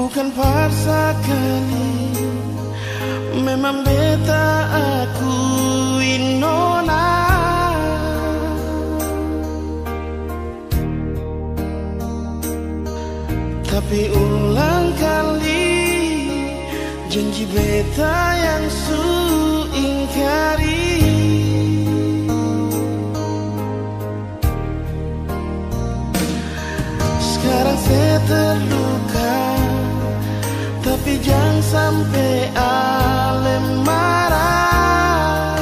Bukan paksa kali. Memang beta aku Inona. Tapi ulang kali Janji beta yang su ingkari. Sampai Alem marah.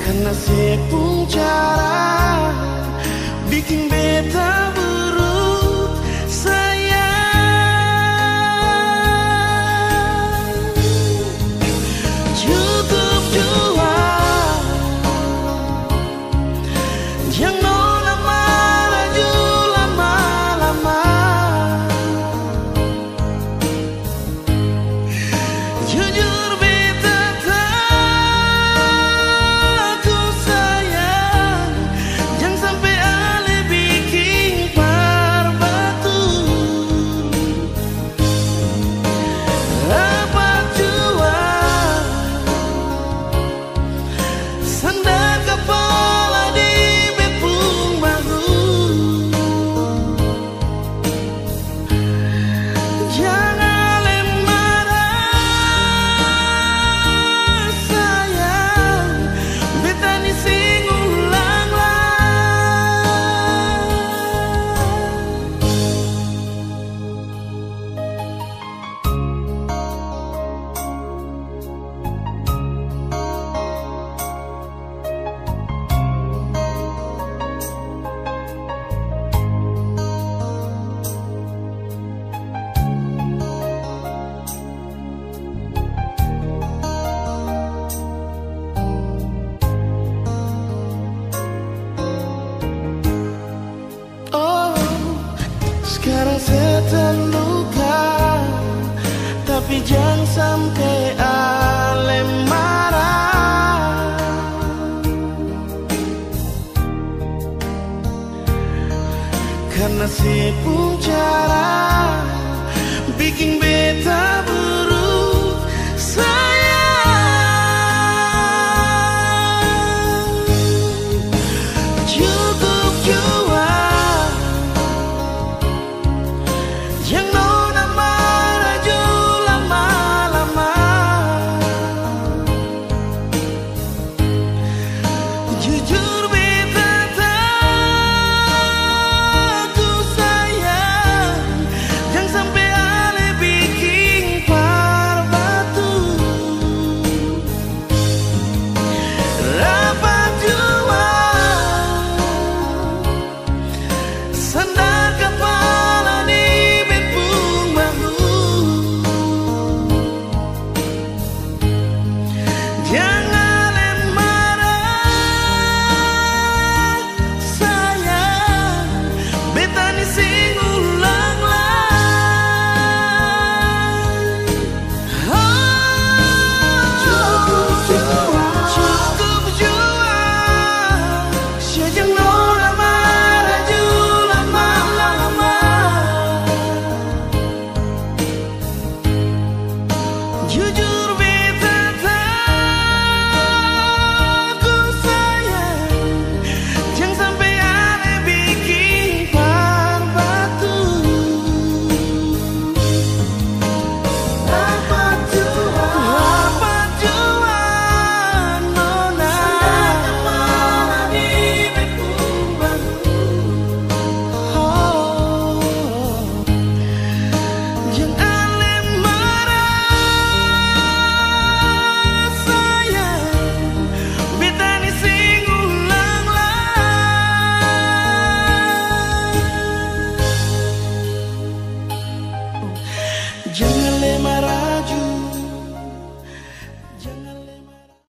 Karena sepung cara Bikin beta tapi jangan sampai ale marah. Karena si pun cara bikin beta